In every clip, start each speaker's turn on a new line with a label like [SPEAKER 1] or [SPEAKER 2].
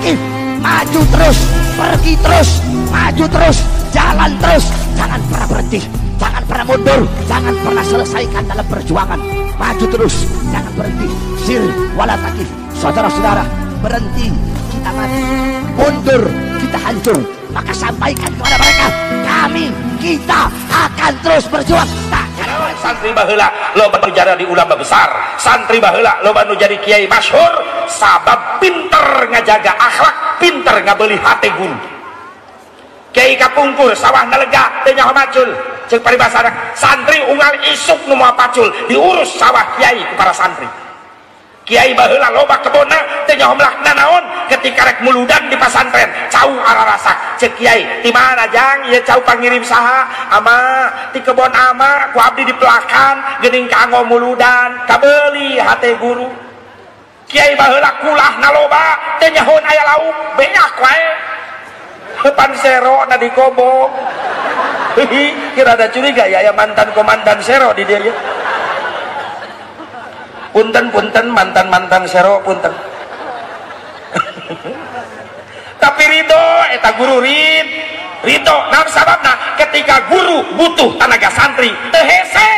[SPEAKER 1] lagi maju terus pergi terus maju terus jalan terus. Jangan pernah berhenti jangan pernah mundur jangan pernah selesaikan dalam perjuangan. Maju terus jangan berhenti. Sir walatakif saudara-saudara berhenti. Kita mati. Mundur kita hancur. Maka sampaikan kepada mereka kami kita akan terus berjuang. Tak
[SPEAKER 2] santri bahula lo jadi di ulama besar. Santri bahula lo baru jadi kiai masyhur. Sabab pinter ngajaga akhlak pinter ngabeli hati guru. Kiai kapungkur sawah nalega teh nyaho macul. Cek paribasana santri unggal isuk nu pacul diurus sawah kiai para santri Kyai bahula loba kebona teu nyomlakna naon? Ketika rek muludan di pasantren cau ararasa cek kiai di mana jang? Ieu cau pangirim saha. Ama di kebon ama ku abdi di pelakan geuning kanggo muludan kabeli hate guru. Kiai baheula kulah naloba teu nyahoan aya lauk banyak wae. Depan sero na di kobo kira ada curiga ya, ya mantan komandan sero di dia ya. Punten punten mantan mantan sero punten. Tapi ridho eta guru rid. Ridho nah ketika guru butuh tenaga santri tehese.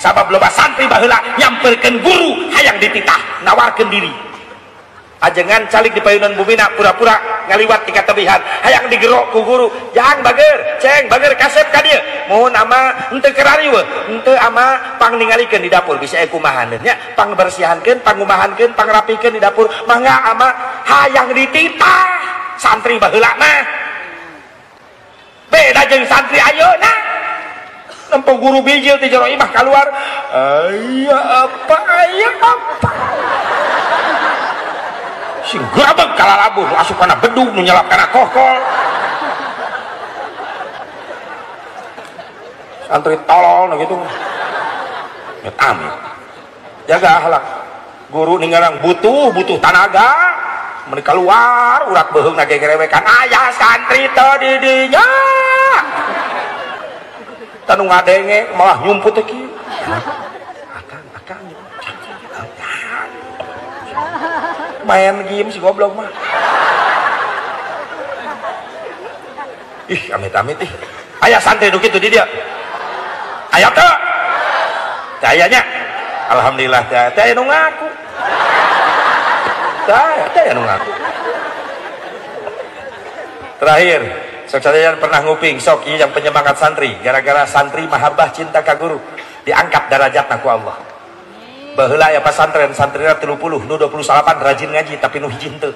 [SPEAKER 2] Sabab loba santri bahula nyamperkan guru hayang dititah nawarkan diri ajengan calik di payunan bumina pura-pura ngaliwat tingkat tebihan hayang digerok ku guru jangan bager ceng bager kasep ka dia. Mohon ama ente kerari we. Ente ama pang ningalikeun di dapur. Bisa aku nya pang bersihankeun pang rapikeun di dapur. Mangga ama hayang dititah. Santri baheula mah. Beda jeung santri ayeuna. Nempo guru bijil di jero imah keluar aya apa aya apa sing grabeg kala labuh asup kana bedug nu nyelap kana kokol santri tolol nah gitu. Ya amit jaga akhlak guru ninggalang butuh butuh tenaga mereka keluar urat beheung na gegerewekan. Ayah santri tadi dinya tanu malah nyumput teh main game si goblok mah. Ih amit amit ih. Ayah santai dulu gitu di dia. Ayah tuh ayahnya. Alhamdulillah teh teh nu ngaku. Teh teh nu ngaku. Terakhir sok yang pernah nguping sok yang penyemangat santri. Gara-gara santri mahabbah cinta ka guru. Diangkat derajat naku Allah bahula ya pesantren santrina 30 nu 28 rajin ngaji tapi nu hiji teu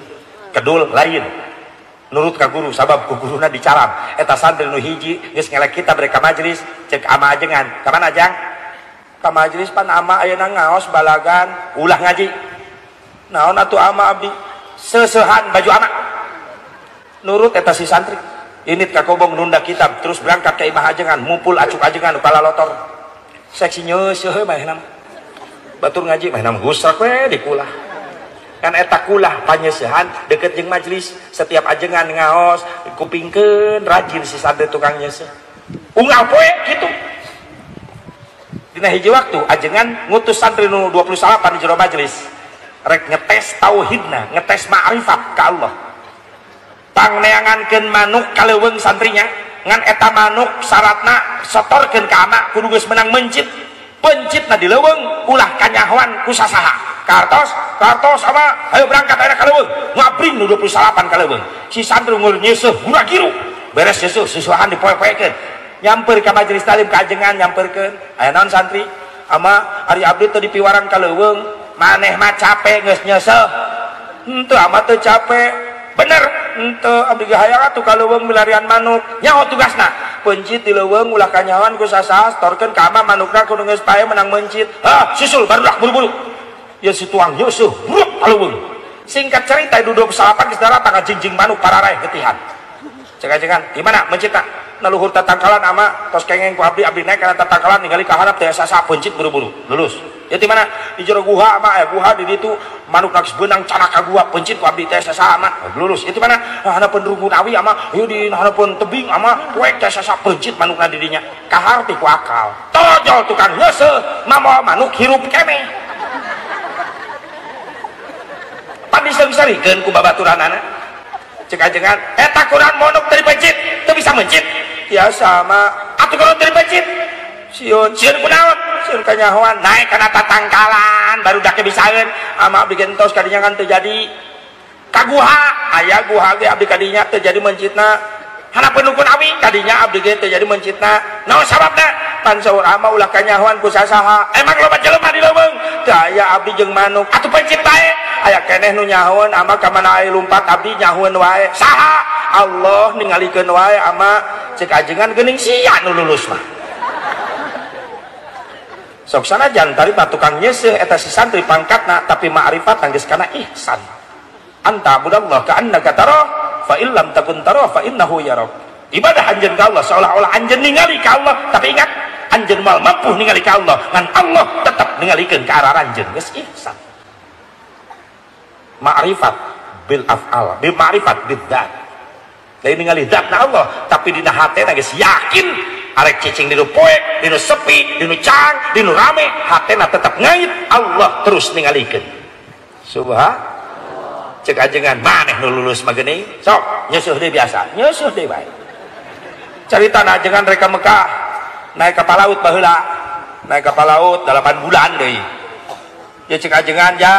[SPEAKER 2] kedul lain. Nurut ka guru sabab ku guruna dicaram. Eta santri nu hiji geus ngelek kita mereka majlis cek ama ajengan. Ka mana ajang ka majlis pan ama ayeuna ngaos balagan ulah ngaji. Naon atuh ama abdi? Sesehan baju ama. Nurut eta si santri. Ini kakobong nunda kitab terus berangkat ke imah ajengan mumpul acuk ajengan kepala lotor. Seksi nyeuseun mah batur ngaji mah nam gusrak we di kulah. Kan eta kulah panyesehan deket jeung majlis. Setiap ajengan ngaos kupingkeun rajin si sade tukang nyeseh. Unggal poe gitu. Dina hiji waktu ajengan ngutus santri nu 28 di jero majlis. Rek ngetes tauhidna ngetes ma'rifat ka Allah. Pangneangankeun manuk kaleuweung santrinya ngan eta manuk syaratna setorkeun ka anak kudu menang mencit pencit na dileweng ulah kanyahuan kusasaha. Kartos kartos apa? Ayo berangkat ayo kaleweng ngabring nu 28 kaleweng si santri ngur nyeseh gura giru beres nyeseh sesuahan dipoe-poekeun nyamper ke majelis talim kajengan nyamperkeun. Aya naon santri? Ama hari abdi teu dipiwaran kaleweng maneh mah capek geus nyeseh henteu ama teu capek bener. Henteu abdi hayang atuh kaleweng milarian manuk. Nyaho tugasna. Pencit di leweng ulah kanyawan ku sasa storkan kama manukna kudu geus pae menang mencit. Ah susul baru dah buru-buru. Ya si tuang yusuh buruk kaleweng singkat cerita pesalapan di saudara tangga jingjing manuk pararai ketihan. Cek-cekan gimana mencita naluhur tatangkalan ama tos kengeng ku abdi abdi naik karena tatangkalan ningali kaharap teh sasa pencit buru-buru. Lulus. Ya di mana? Di jero guha ama eh guha di itu manuk nakis benang canak ka gua pencit ku abdi teh sasa ama lulus. Itu mana? Hana penrungun awi ama ieu di hana pun tebing ama kuek teh sasa pencit manuk na didinya kahar ti ku akal. Tojol tukang heuseul mama manuk hirup keme. Pan disari-sarikeun ku babaturanana cek ajengan eta kurang monok dari pencit itu bisa mencit ya sama atau kalau dari pecit. Siun. Siun kunaon? Siun kanyahoan naik karena tatangkalan baru dak bisaeun. Ama bikin tos kadinya kan terjadi kaguha. Ayah guha ge abdi kadinya terjadi mencitna. Hana penukun awi? Kadinya abdi ge terjadi mencitna. Naon sababna pan saur ama ulah kanyahoan ku sasaha. Emang loba jelema di leuweung? Teu aya abdi jeung manuk. Atuh pencit bae. Aya keneh nu nyahoan ama ka lumpat abdi nyahoan wae. Saha? Allah ningalikeun wae ama cek ajengan geuning sia nu lulus mah. Sok sanajan tari tukang nyeseh eta si santri pangkatna tapi ma'rifat geus kana ihsan. Anta budallah ka annaka tara fa illam takun tara fa innahu yarak ibadah anjeun ka Allah seolah-olah anjeun ningali ka Allah. Tapi ingat anjeun mal mampu ningali ka Allah. Ngan Allah tetap ningalikeun ka arah anjeun geus ihsan ma'rifat bil af'al bil ma'rifat bil lain ningali Allah tapi dina hatena geus yakin arek cicing dinu poek dinu sepi dinu cang dinu rame hatena tetap ngait Allah terus ningalikeun subhan cek ajengan maneh nu lulus mageni sok nyusuh deh biasa nyusuh deh baik. Cerita na ajengan reka Mekah naik kapal laut baheula naik kapal laut 8 bulan deh jenganjangnanya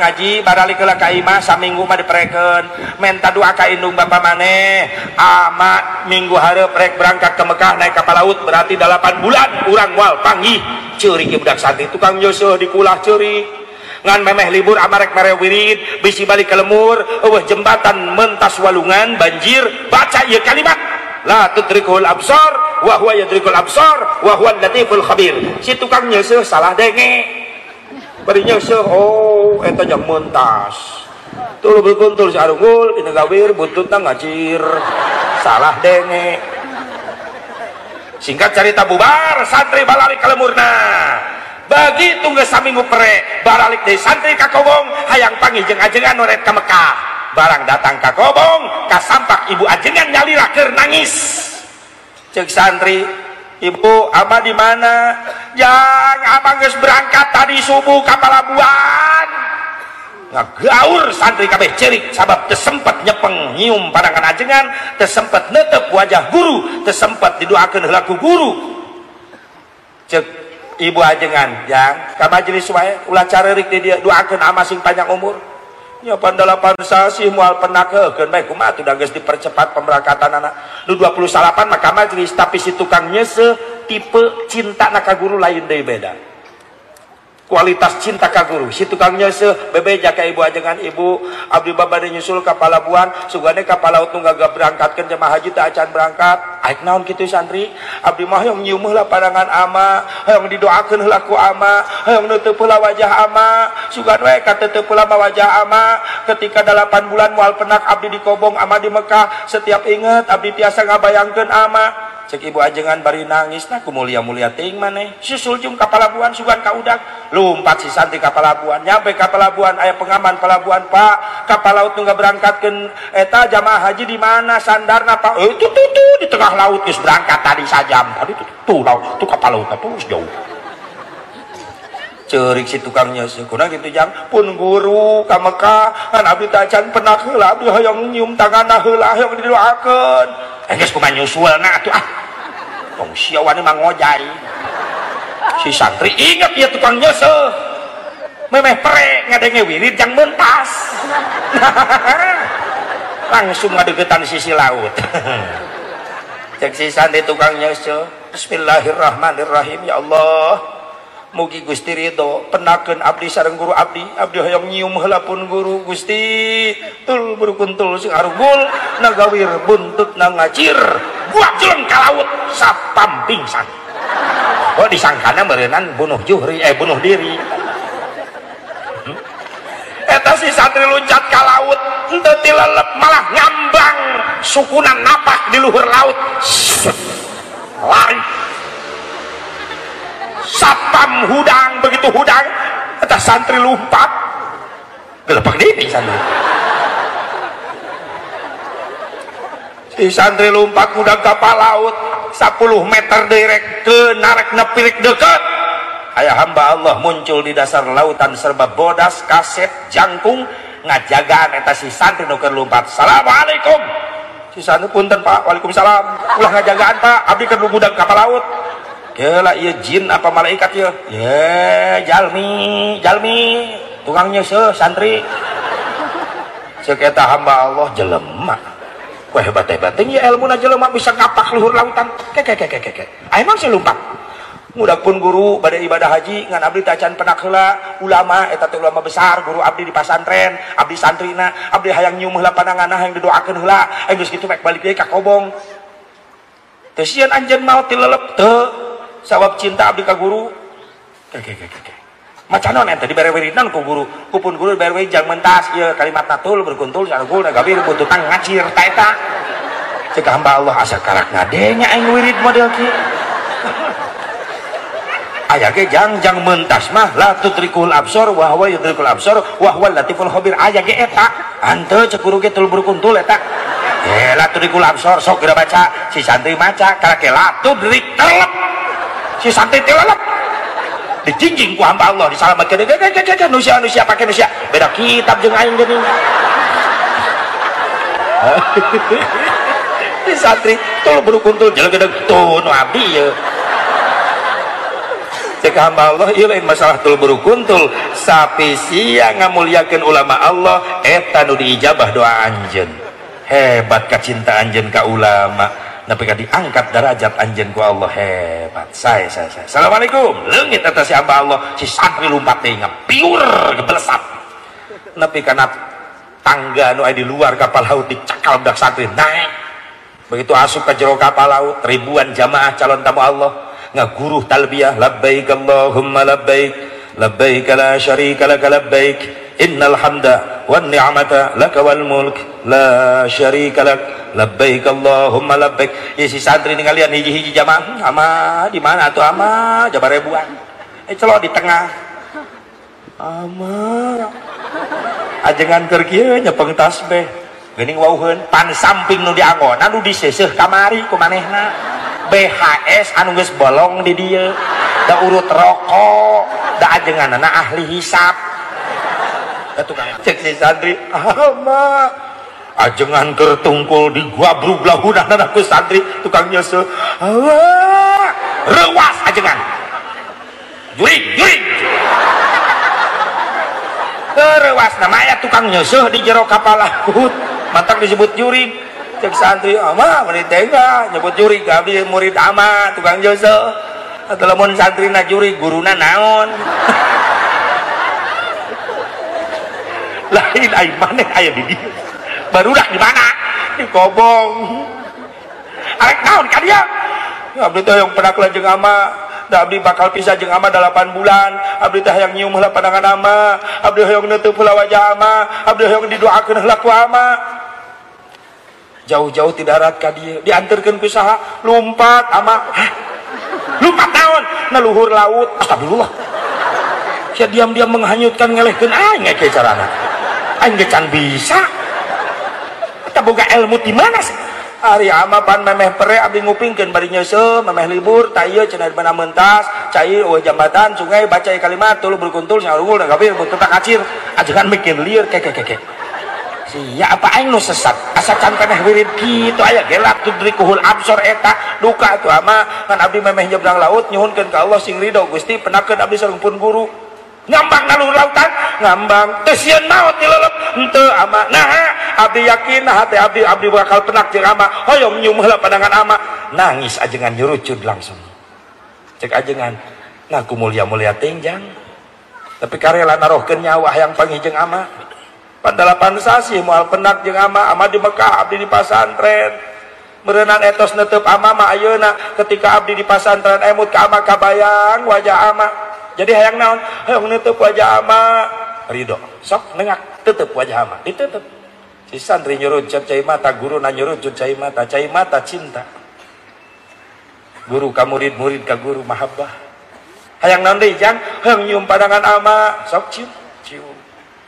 [SPEAKER 2] ngaji baralikaimah saminggu dipreken. Menta dua kainung bapa maneh amat minggu hareup rek berangkat ke Mekah naik kapal laut berarti 8 bulan kurang wal panggi curi budak santri tukang nyoseuh di kulah curi ngan memeh libur amarek merewirid bisi balik ke lemur eueuh jembatan mentas walungan banjir baca ya kalimat. La tutrikul absar wa huwa yadrikul absar wa huwa latiful khabir. Si tukang nyeuseum salah denge bari nyeuseum oh eta jang mentas tuluy berkuntul si arungul dina gawir buntutna ngacir. Salah denge singkat cerita bubar santri balari ke lemurna bagi tunggu saminggu pere baralik dari santri kakobong hayang panggil jeng ajengan noret ke Mekah. Barang datang kakobong kasampak ibu ajengan nyali raker nangis cek santri ibu ama di mana? Yang ama geus berangkat tadi subuh kapal labuan ngagaur santri kabeh cerik sabab tersempet nyepeng nyium pandangan ajengan tersempet netep wajah guru tersempet didoakan helaku guru. Cek ibu ajengan yang ke majelis wae ulah carerik di dia doakeun ama sing panjang umur nya pandalapan sasi moal penakeun bae kumaha tuh geus dipercepat pemberangkatan anak. Nu 28 maka majelis tapi si tukang nyese tipe cinta na ka guru lain deui beda kualitas cinta ka guru si tukang nyese bebeja ka ibu ajengan ibu. Abdi babade nyusul ka palabuhan sugane ka palaut nu gagap berangkatkeun jemaah haji teh acan berangkat. Aik naon kitu santri abdi mah yang nyium heula pandangan ama. Hayang didoakeun heula ku ama. Hayang neuteuf heula wajah ama. Sugan we ka teuteuf heula wajah ama. Ketika 8 bulan moal penak abdi di Kobong ama di Mekah. Setiap inget abdi tiasa ngabayangkeun ama cek ibu ajengan bari nangis nah mulia mulia ting maneh susul jung ka palabuhan sugan ka udak si santri ka palabuhan nyampe ka palabuhan aya pengaman palabuhan pak. Kapal laut nggak berangkatkeun eta jamaah haji di mana? Sandarna pak? Eh itu tuh, tuh di tengah laut geus berangkat tadi sajam. Tadi tuh tuh laut tuh kapal laut terus jauh. Cerik si tukangnya sekurang gitu jam. Pun guru ka Mekah kan abdi tacan penak heula abdi hoyong nyium tanganna heula hoyong didoakeun enggeus kumaha nyusulna atuh ah. Tong sia wani mah ngojai si santri ingat ya tukang nyese memeh pre ngadenge wirid jang mentas langsung ngadegetan sisi laut. Cek si santri tukang nyese Bismillahirrahmanirrahim ya Allah mugi Gusti ridho penakeun abdi sareng guru abdi. Abdi hoyong nyium heula pun guru Gusti. Tul berukuntul sing arugul nagawir buntut na ngacir buah jeleng ka laut sapam pingsan. Oh disangkana meureunan bunuh juhri eh bunuh diri? Hmm? eta si santri loncat ka laut henteu tilelep malah ngambang sukunan napak di luhur laut. Lari sapam hudang begitu hudang atas santri lompat gelepek dini santri. Si santri lompat hudang kapal laut 10 meter direk ke narek nepirik deket. Ayah hamba Allah muncul di dasar lautan serba bodas kaset jangkung ngajagaan eta si santri nuker lompat Assalamualaikum. Si santri punten pak. Waalaikumsalam. Ulah ngajagaan pak. Abdi budak kapal laut Gila iya jin apa malaikat ya ya jalmi jalmi. Tukang nyese santri. Cek eta hamba Allah jelema. Wah hebat hebat ya ilmu na jelema bisa ngapak luhur lautan. Keke keke keke emang sih lompat mudah pun guru pada ibadah haji ngan abdi tacan penak heula. Ulama eta teh ulama besar guru abdi di pasantren abdi santrina abdi hayang nyium heula pandanganna hayang didoakeun heula. Aing geus kitu mek balik deui ka kobong. Teu sieun anjeun maot tilelep teu sabab cinta abdi ka guru keke keke keke macan non ente dibere wiridan ku guru. Kupun guru dibere wirid jang mentas. Ieu kalimat natul berkuntul sargul gabir bututan ngacir ta eta. Cek hamba Allah asa karak ngadenya aing wirid model kieu ayah ge jang jang mentas mah la tutrikul absor wa huwa yudrikul absor wa huwa latiful khabir ayah ge eta. Hanteu cek guru ge tuluy berkuntul eta. Ye la tutrikul absor sok geura baca. Si santri maca karake la tudrik telep si santri telep dijinjing ku hamba Allah ge nusia nusia pake nusia. Beda kitab jeung aing geuning si santri tuluy berkuntul jeung gedeg tuh nu abdi ye cek hamba Allah ieu lain masalah tul berukuntul sapi sia ngamuliakeun ulama Allah eta nu diijabah doa anjeun. Hebat kacinta anjeun ka ulama tapi ka diangkat derajat anjeun ku Allah hebat. Saya saya saya Assalamualaikum. Leungit eta si hamba Allah. Si santri lumpat teh ngapiur gebelesat nepi kana tangga nu di luar kapal laut dicakal budak santri naik. Begitu asup ke jero kapal laut ribuan jamaah calon tamu Allah. Ngaguruh talbiyah labbaik Allahumma labbaik. Labbaik la syarika labbaik innal hamda wan ni'mata lak wal mulk la syarika lak labbaik Allahumma labbaik. Ya si santri ningalian hiji-hiji jamaah ama di mana tuh ama? Jabar ribuan. Eh celok di tengah. Ama. Ajengan keur kieu nyepeng tasbih. Geuning wauheun pan samping nu dianggona nu diseseuh kamari ku manehna BHS anu geus bolong di dia da urut rokok da ajenganna ahli hisap tukang cek si santri ama ajengan keur tungkul di gua brug lahunana ku santri tukang nyeuseul Allah rewas ajengan juring juring. Rewas namanya tukang nyeuseul di jero kapal laut mantap disebut juring. Cek santri ama menit tega? Nyebut juri gabi murid ama tukang jasa atau lamun santri na juri guruna naon lain aing mana aya di dia. Barudak di mana? Di kobong. Arek naon ka dia? Abdi teh yang pernah jeung ama da abdi bakal pisah jeung ama 8 bulan. Abdi teh hayang nyium heula pandangan ama. Abdi hayang neuteuf heula wajah ama. Abdi hayang didoakeun heula ku ama. Jauh-jauh tidak darat ka dia. Diantarkan ke saha lompat ama. Hah? lompat naon? Na luhur laut. Astagfirullah. Sia diam-diam menghanyutkan ngelehkeun aing ge carana can bisa. Kita boga ilmu di mana sih? Ari ama pan memeh pere abdi ngupingkeun bari nyeuseum memeh libur ta ieu cenah mana mentas cai eueuh jambatan sungai baca kalimat tuluy berkuntul sarungul da gabir butuh tak kacir ajangan mikir lieur keke keke sia apa aing nu sesat? Asa can keneh wirid kitu aya gelap tudrikuhul absor eta duka tu ama. Kan abdi memeh nyebrang laut nyuhunkeun ka Allah sing ridho Gusti penakeun abdi sareng guru ngambang naluhur lautan ngambang. Teu sieun maot dilelep henteu ama. Nah abdi yakin nah teh abdi abdi bakal penak jeung ama. Hoyong nyium heula pandangan ama. Nangis ajengan nyurucud langsung. Cek ajengan ngaku mulia-mulia tenjang tapi karela narohkeun nyawa yang pangijeng ama. Pandalapan sasi mual penak jeung ama. Ama di Mekah abdi di pasantren merenang etos netep ama ma ayeuna. Ketika abdi di pasantren emut ka ama kabayang wajah ama jadi hayang naon? Hayang netep wajah ama ridho sok nengak. Tetep wajah ama ditetep si santri nyuruh cai mata guru na nyuruh cai mata cai mata cinta. Guru ka murid murid ka guru mahabbah. Hayang naon deui jang? Hayang nyium pandangan ama sok cium cium.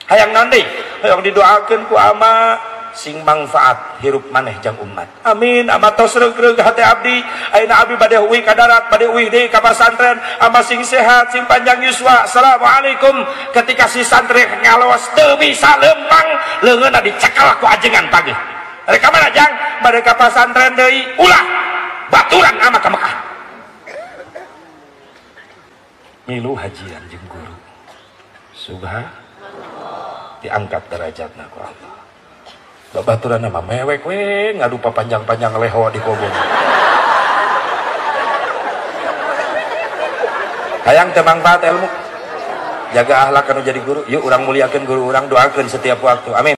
[SPEAKER 2] Hayang naon deui hayang didoakeun ku ama sing manfaat hirup maneh jang umat. Amin. Amat tos regreg hati abdi. Aina abdi bade uwi ka darat bade uwi deui ka pesantren ama sing sehat sing panjang yuswa. Assalamualaikum. Ketika si santri ngalawas teu bisa lempang leungeunna dicekal ku ajengan pagi. Mereka mana jang? Bade ka pesantren deui ulah baturan ama ka Mekah. Milu hajian jeung guru. Subhan diangkat derajatna ku Allah babaturan nama mewek we ngadu panjang-panjang leho di kobong hayang teu manfaat ilmu jaga ahlak anu jadi guru. Yuk orang muliakan guru orang doakan setiap waktu. Amin